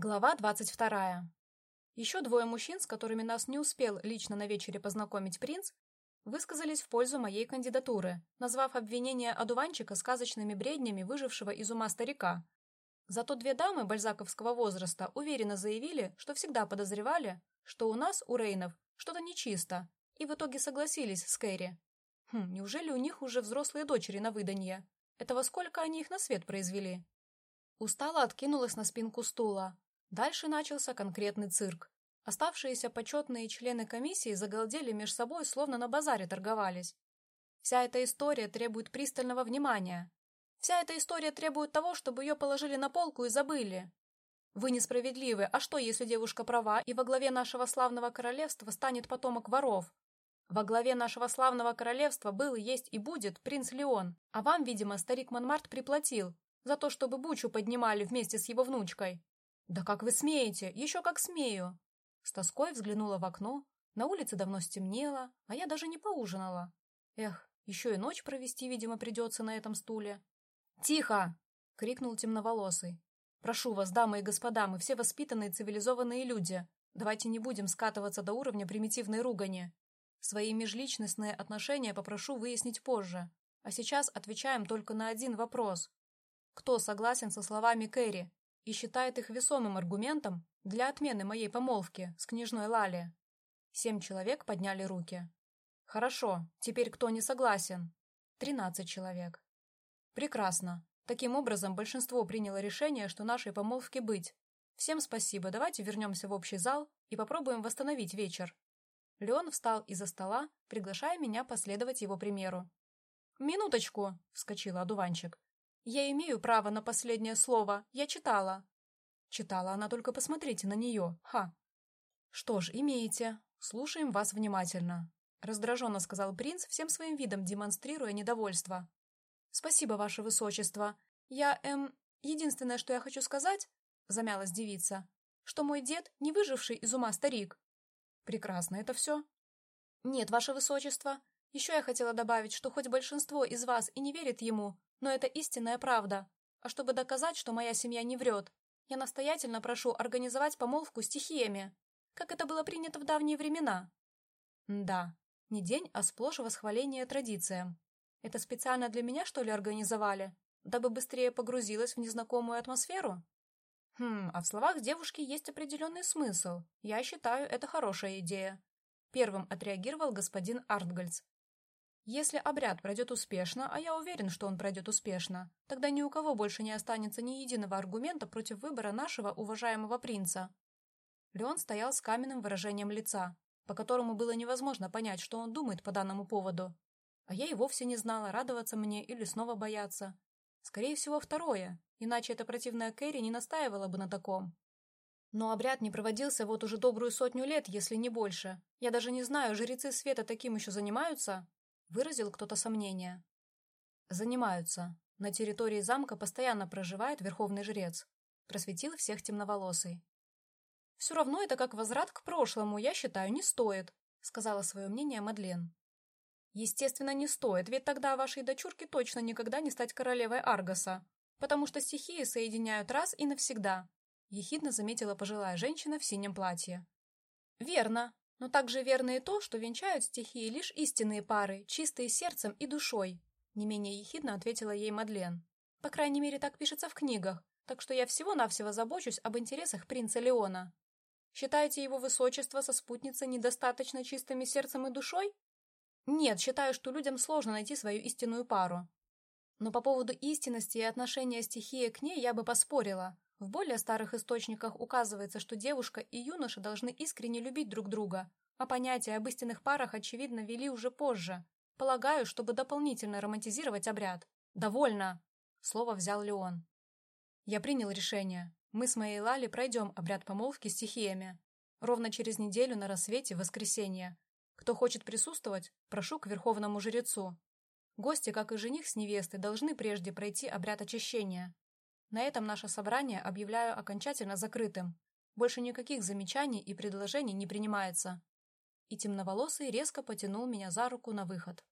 Глава 22. Еще двое мужчин, с которыми нас не успел лично на вечере познакомить принц, высказались в пользу моей кандидатуры, назвав обвинение одуванчика сказочными бреднями выжившего из ума старика. Зато две дамы бальзаковского возраста уверенно заявили, что всегда подозревали, что у нас, у Рейнов, что-то нечисто, и в итоге согласились с Кэрри. Хм, неужели у них уже взрослые дочери на выданье? Этого сколько они их на свет произвели? Устало откинулась на спинку стула, Дальше начался конкретный цирк. Оставшиеся почетные члены комиссии загалдели между собой, словно на базаре торговались. Вся эта история требует пристального внимания. Вся эта история требует того, чтобы ее положили на полку и забыли. Вы несправедливы, а что, если девушка права, и во главе нашего славного королевства станет потомок воров? Во главе нашего славного королевства был, есть и будет принц Леон, а вам, видимо, старик Монмарт приплатил за то, чтобы бучу поднимали вместе с его внучкой. «Да как вы смеете? Еще как смею!» С тоской взглянула в окно. На улице давно стемнело, а я даже не поужинала. Эх, еще и ночь провести, видимо, придется на этом стуле. «Тихо!» — крикнул темноволосый. «Прошу вас, дамы и господа, мы все воспитанные цивилизованные люди. Давайте не будем скатываться до уровня примитивной ругани. Свои межличностные отношения попрошу выяснить позже. А сейчас отвечаем только на один вопрос. Кто согласен со словами Кэрри? И считает их весомым аргументом для отмены моей помолвки с княжной Лали. Семь человек подняли руки. Хорошо, теперь кто не согласен? Тринадцать человек. Прекрасно. Таким образом, большинство приняло решение, что нашей помолвке быть. Всем спасибо, давайте вернемся в общий зал и попробуем восстановить вечер. Леон встал из-за стола, приглашая меня последовать его примеру. «Минуточку!» — вскочил одуванчик. Я имею право на последнее слово. Я читала. Читала она только посмотрите на нее. Ха. Что ж, имеете. Слушаем вас внимательно. Раздраженно сказал принц, всем своим видом демонстрируя недовольство. Спасибо, ваше высочество. Я, эм, единственное, что я хочу сказать, замялась девица, что мой дед не выживший из ума старик. Прекрасно, это все? Нет, ваше высочество. Еще я хотела добавить, что хоть большинство из вас и не верит ему, но это истинная правда. А чтобы доказать, что моя семья не врет, я настоятельно прошу организовать помолвку стихиями, как это было принято в давние времена. Да, не день, а сплошь восхваление традициям. Это специально для меня, что ли, организовали, дабы быстрее погрузилась в незнакомую атмосферу? Хм, а в словах девушки есть определенный смысл. Я считаю, это хорошая идея. Первым отреагировал господин Артгальц, если обряд пройдет успешно, а я уверен, что он пройдет успешно, тогда ни у кого больше не останется ни единого аргумента против выбора нашего уважаемого принца. Леон стоял с каменным выражением лица, по которому было невозможно понять, что он думает по данному поводу. А я и вовсе не знала, радоваться мне или снова бояться. Скорее всего, второе, иначе эта противная Кэрри не настаивала бы на таком. Но обряд не проводился вот уже добрую сотню лет, если не больше. Я даже не знаю, жрецы света таким еще занимаются? Выразил кто-то сомнение. Занимаются. На территории замка постоянно проживает верховный жрец. Просветил всех темноволосый. Все равно это как возврат к прошлому, я считаю, не стоит, сказала свое мнение Мадлен. Естественно, не стоит, ведь тогда вашей дочурке точно никогда не стать королевой Аргоса, потому что стихии соединяют раз и навсегда, ехидно заметила пожилая женщина в синем платье. Верно, но также верно и то, что венчают стихии лишь истинные пары, чистые сердцем и душой, не менее ехидно ответила ей Мадлен. По крайней мере, так пишется в книгах, так что я всего-навсего забочусь об интересах принца Леона. Считаете его высочество со спутницей недостаточно чистыми сердцем и душой? Нет, считаю, что людям сложно найти свою истинную пару. Но по поводу истинности и отношения стихии к ней я бы поспорила. В более старых источниках указывается, что девушка и юноша должны искренне любить друг друга, а понятие об истинных парах, очевидно, вели уже позже. Полагаю, чтобы дополнительно романтизировать обряд. «Довольно!» — слово взял Леон. Я принял решение. Мы с моей Лали пройдем обряд помолвки стихиями. Ровно через неделю на рассвете в воскресенье. Кто хочет присутствовать, прошу к верховному жрецу. Гости, как и жених с невестой, должны прежде пройти обряд очищения. На этом наше собрание объявляю окончательно закрытым. Больше никаких замечаний и предложений не принимается. И темноволосый резко потянул меня за руку на выход.